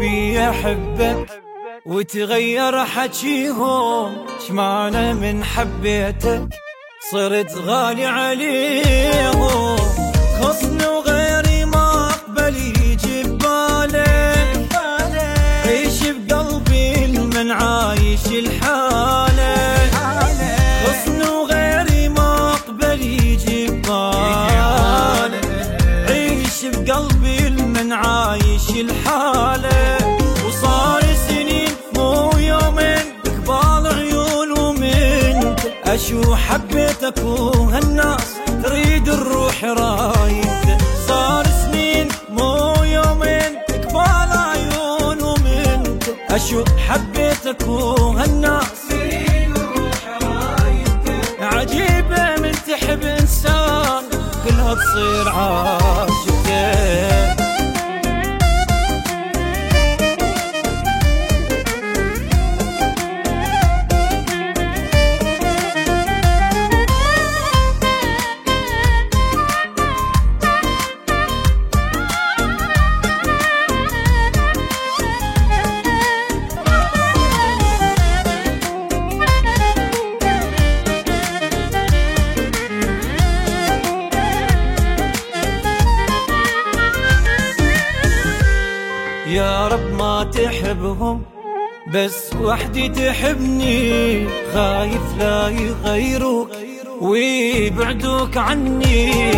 احبك وتغير حكيهم. شمعنا من حبيتك صرت غالي عليهم. خصني وغيري ما أقبل يجي ببالي عيش بقلبي من عايش الحالة حبيتك وهالناس تريد الروح رايد. صار سنين مو يومين بقبال عيون ومن. أشو حبيتك وهالناس تريد الروح رايد عجيبة من تحب إنسان كلها تصير عاشقه يا رب ما تحبهم بس وحدي تحبني. خايف لا يغيروك ويبعدوك عني.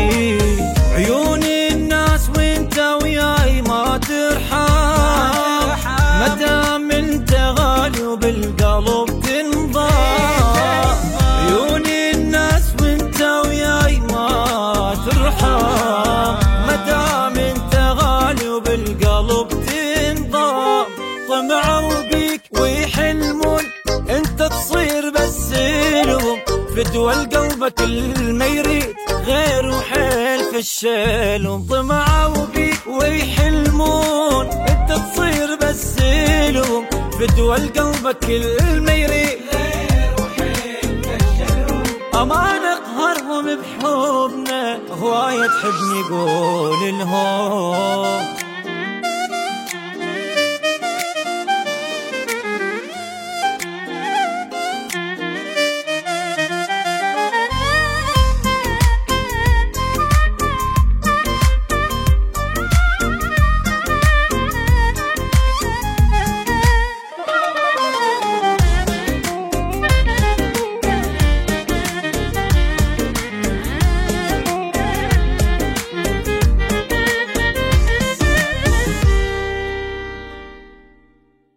فدوى قلبك الما يريد. غير وحيل في الشيل طمعوا بيك ويحلمون. انت تصير بس لهم فدوى قلبك الما يريد. أما نقهرهم بحبنا. هواية تحبني قول لهم